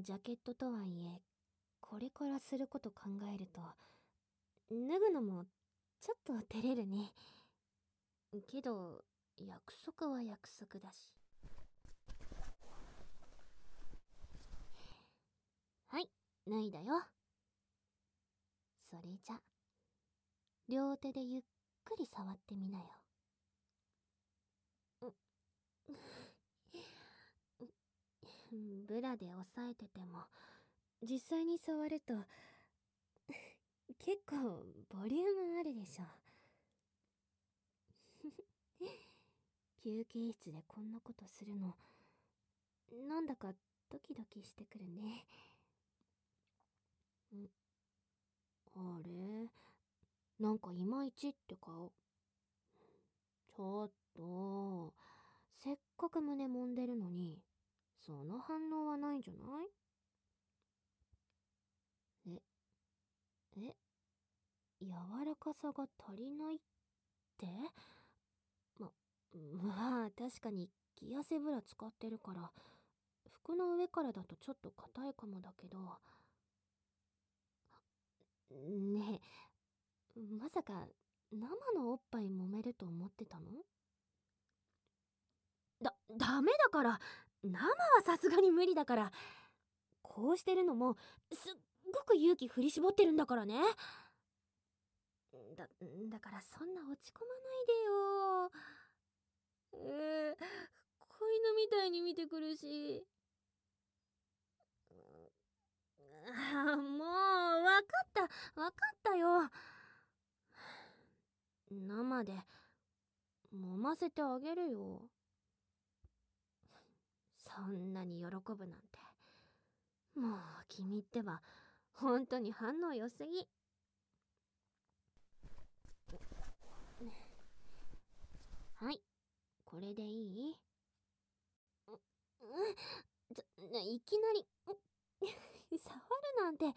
ジャケットとはいえこれからすること考えると脱ぐのもちょっと照れるね。けど約束は約束だし。はい脱いだよ。それじゃ両手でゆっくり触ってみなよ。ん。ブラで押さえてても実際に触ると 結構ボリュームあるでしょ。休憩室でこんなことするのなんだかドキドキしてくるね。んあれ？なんかいまいちって顔ちょっとせっかく胸揉んでるのに。その反応はないんじゃない？ええ？柔らかさが足りないって？ま、まあ確かに気汗ブラ使ってるから服の上からだとちょっと硬いかもだけど。ね。えまさか生のおっぱい揉めると思ってたの？だ、ダメだから生はさすがに無理だから。こうしてるのもすっごく勇気振り絞ってるんだからね。だだからそんな落ち込まないでよ。えー、子犬みたいに見てくるし。あもう分かった。分かったよ。生で揉ませてあげるよ。そんなに喜ぶなんて。もう君ってば本当に反応良すぎ。はい。これでいい？うんちょいきなり 触るなんてく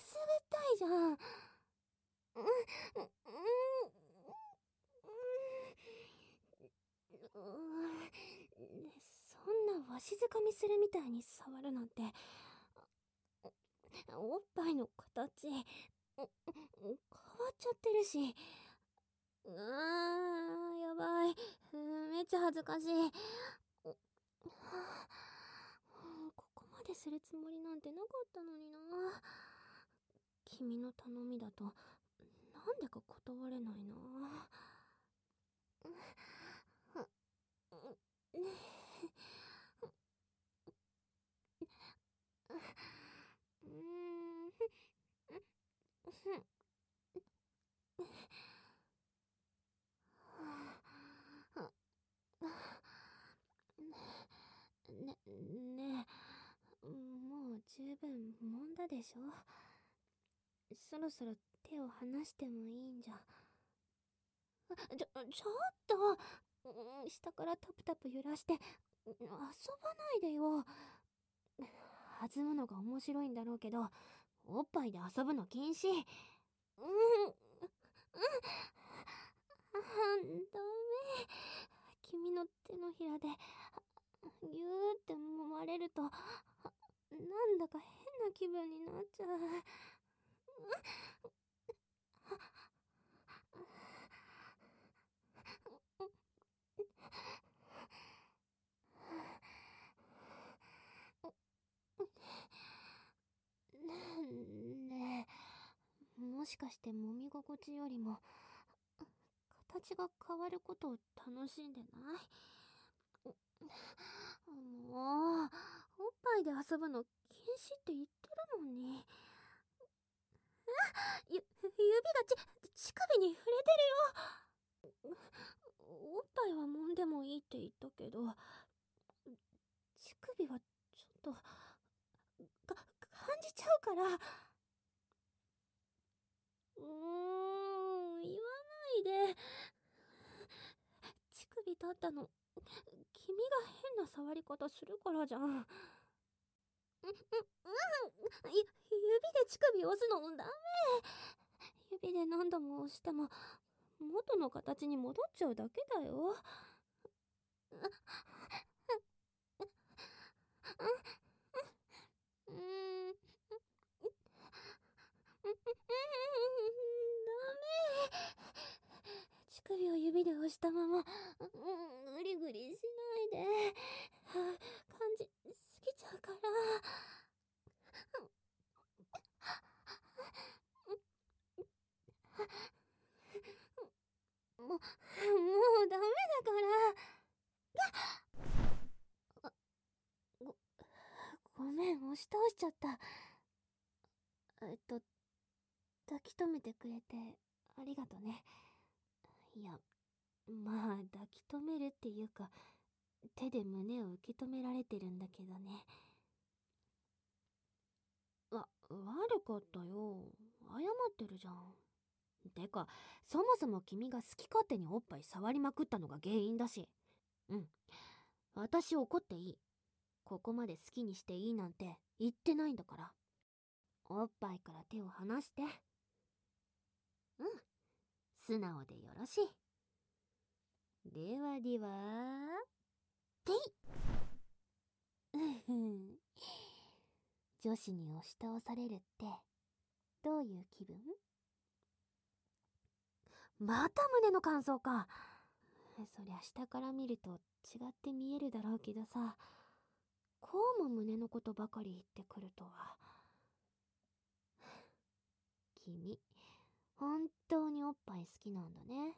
すぐったいじゃん。うんうんそんなわしづかみするみたいに触るなんておっぱいの形変わっちゃってるしあーやばい。めっちゃ恥ずかしい。ここまでするつもりなんてなかったのにな。君の頼みだとなんでか断れないな。ね、ねえ、もう十分揉んだでしょそろそろ手を離してもいいんじゃ。ちょ、ちょっと下からタプタプ揺らして遊ばないでよ。弾むのが面白いんだろうけど、おっぱいで遊ぶの禁止。うん、うん、ダメ。君の手のひらで、ぎゅーって揉まれると、なんだか変な気分になっちゃう。ねえ、もしかして揉み心地よりも、形が変わることを楽しんでない？もう、おっぱいで遊ぶの禁止って言ってるのに。ゆ、指がち、乳首に触れてるよ。おっぱいは揉んでもいいって言ったけど、乳首はちょっと、か、感じちゃうから。うーん、言わないで。乳首立ったの君が変な触り方するからじゃん。うん、うん、うん。指で乳首押すのダメ。指で何度も押しても、元の形に戻っちゃうだけだよ。指で押したまま、うん、ぐりぐりしないで、感じすぎちゃうから。も、もうダメだから。ご、ごめん、押し倒しちゃった。えっと、抱き留めてくれてありがとね。いや、まあ、抱き留めるっていうか、手で胸を受け止められてるんだけどね。わ、悪かったよ。謝ってるじゃん。てか、そもそも君が好き勝手におっぱい触りまくったのが原因だし。うん。私怒っていい。ここまで好きにしていいなんて言ってないんだから。おっぱいから手を離して。うん。素直でよろしい。ではでは、てい女子に押し倒されるって、どういう気分？また胸の感想か。そりゃ下から見ると違って見えるだろうけどさ、こうも胸のことばかり言ってくるとは。君、本当におっぱい好きなんだね。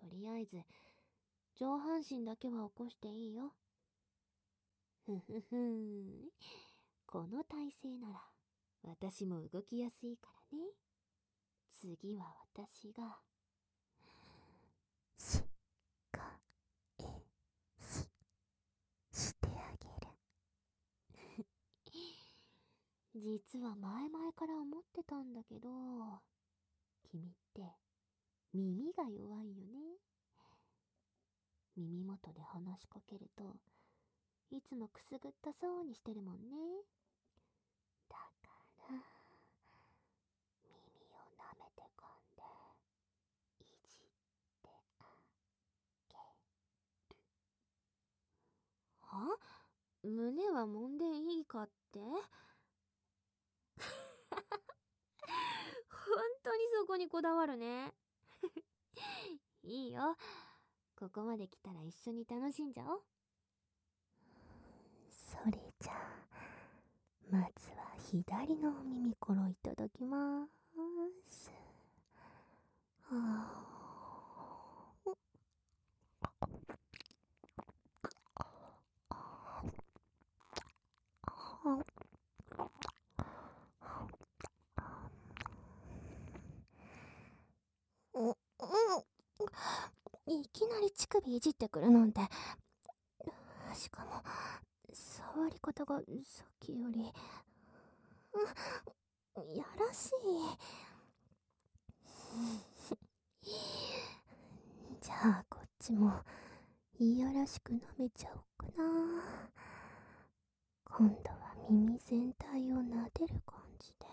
とりあえず、上半身だけは起こしていいよ。ふふふん。この体勢なら、私も動きやすいからね。次は私が、し、か、え、し、してあげる。実は前々から思ってたんだけど、君って耳が弱いよね。耳元で話しかけると、いつもくすぐったそうにしてるもんね。だから、耳を舐めて噛んで、いじってあげる。は？胸は揉んでいいかって？本当にそこにこだわるね いいよ。ここまで来たら一緒に楽しんじゃおう。それじゃあ、まずは左のお耳ころいただきまーす。はあいきなり乳首いじってくるなんて。しかも、触り方がさっきより、やらしい。じゃあ、こっちも、いやらしく舐めちゃおうかな。今度は耳全体を撫でる感じで。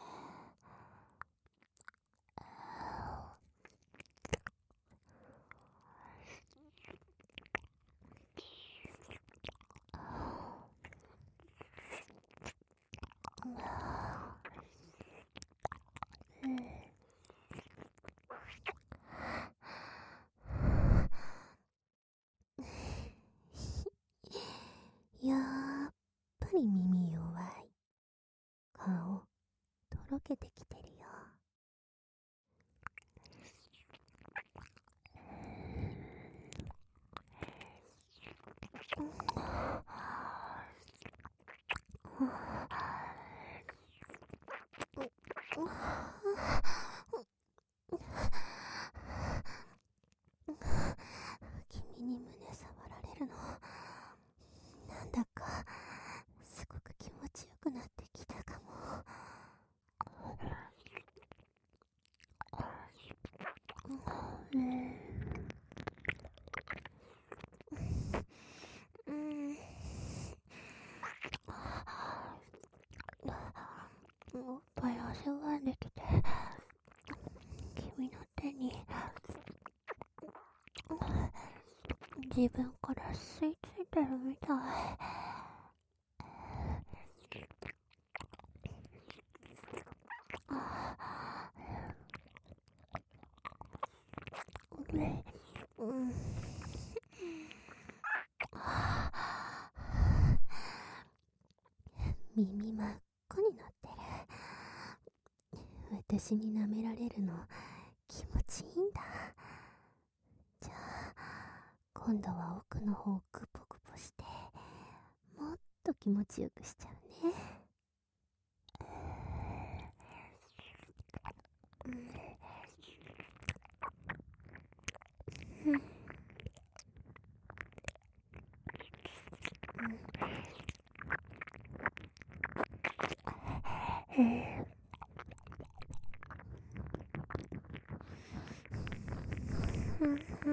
やっぱり耳弱い。顔、とろけてきてるよ。君に胸触られるのなんだかすごく気持ちよくなってきたかもうん。おっぱい汗がんできて。君の手に自分から吸い付いてるみたい。耳真っ赤になってる。私に舐められるの気持ちいいんだ。じゃあ今度は奥の方をグポグポしてもっと気持ちよくしちゃうね。ビ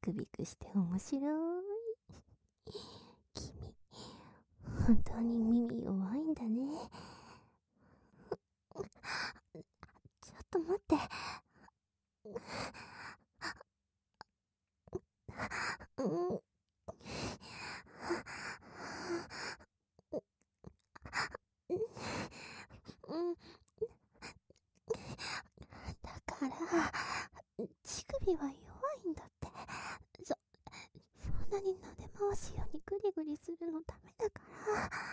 クビクして面白い。君、本当に耳弱いんだね。ちょっと待って。うんだから、乳首は弱いんだって。そ、そんなに撫で回すようにグリグリするのダメだから。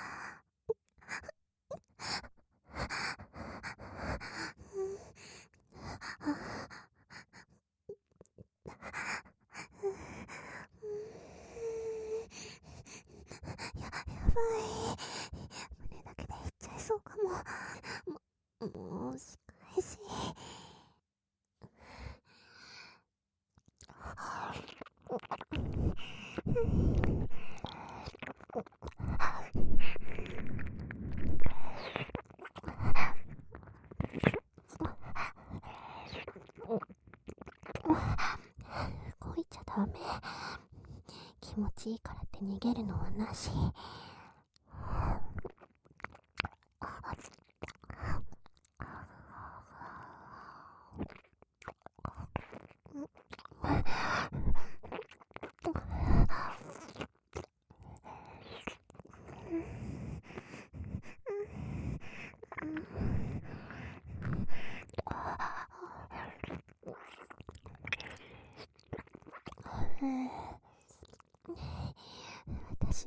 や、やばい。胸だけでいっちゃいそうかも。も、もう、仕返し。動いちゃダメ。気持ちいいからって逃げるのはなし。私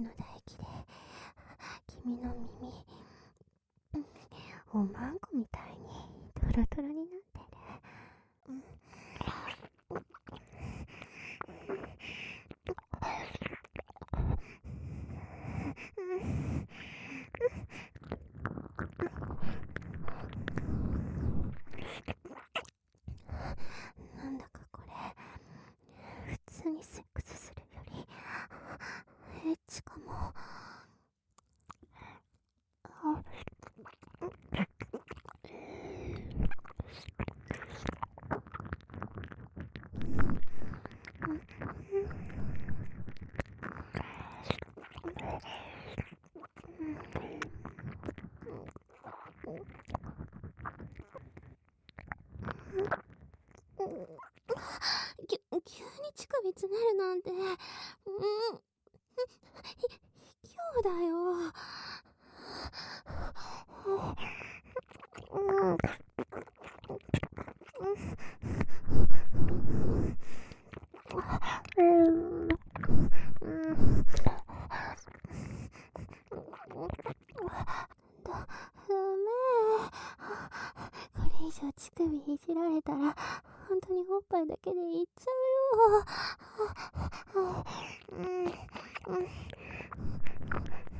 の唾液で君の耳おまんこみたいにトロトロになってる、うんなんだかこれ普通にセックスするよりエッチかもあき急にびつねるなんて、うん、ひ、ょうだよ。うん。だ、ダメ。これ以上乳首いじられたら、本当におっぱいだけでいっちゃうよ。うん、うん、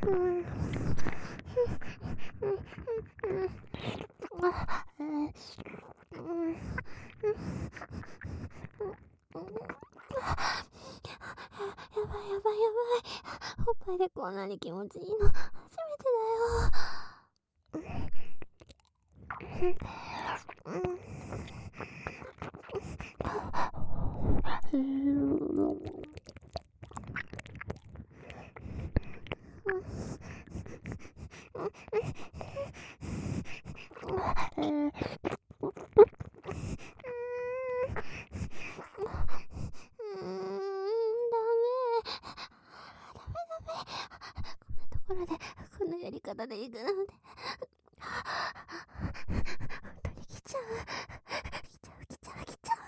うん、うん、やばいやばいやばい。おっぱいでこん。なに気持ちいいの、初めてだよ。ころでこのやり方で行くなんて本当に来ちゃう来ちゃう来ちゃう来ちゃう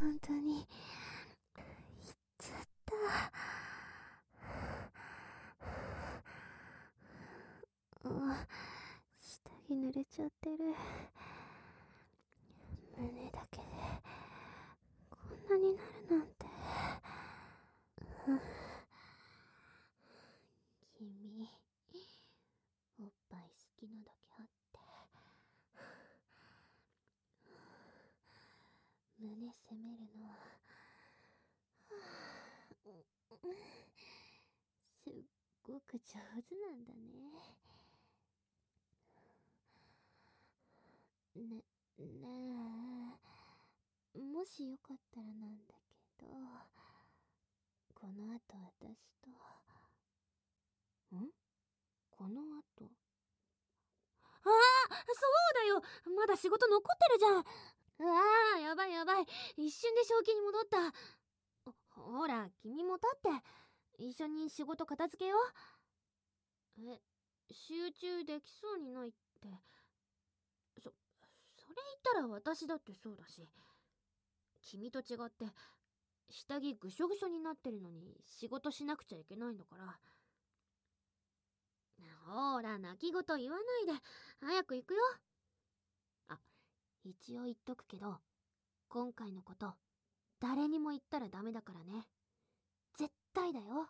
本当に行っちゃったあれちゃってる。胸だけでこんなになるなんて。君おっぱい好きなだけあって。胸責めるのはすっごく上手なんだね。ねねえ。もしよかったらなんだけどこの後私とん？この後？ああそうだよ。まだ仕事残ってるじゃん。うわあやばいやばい。一瞬で正気に戻った。ほら君も立って。一緒に仕事片付けよう。え集中できそうにないって。そ言ったら私だってそうだし君と違って下着ぐしょぐしょになってるのに仕事しなくちゃいけないんだから。ほら泣き言言わないで。早く行くよ。あ一応言っとくけど今回のこと誰にも言ったらダメだからね。絶対だよ。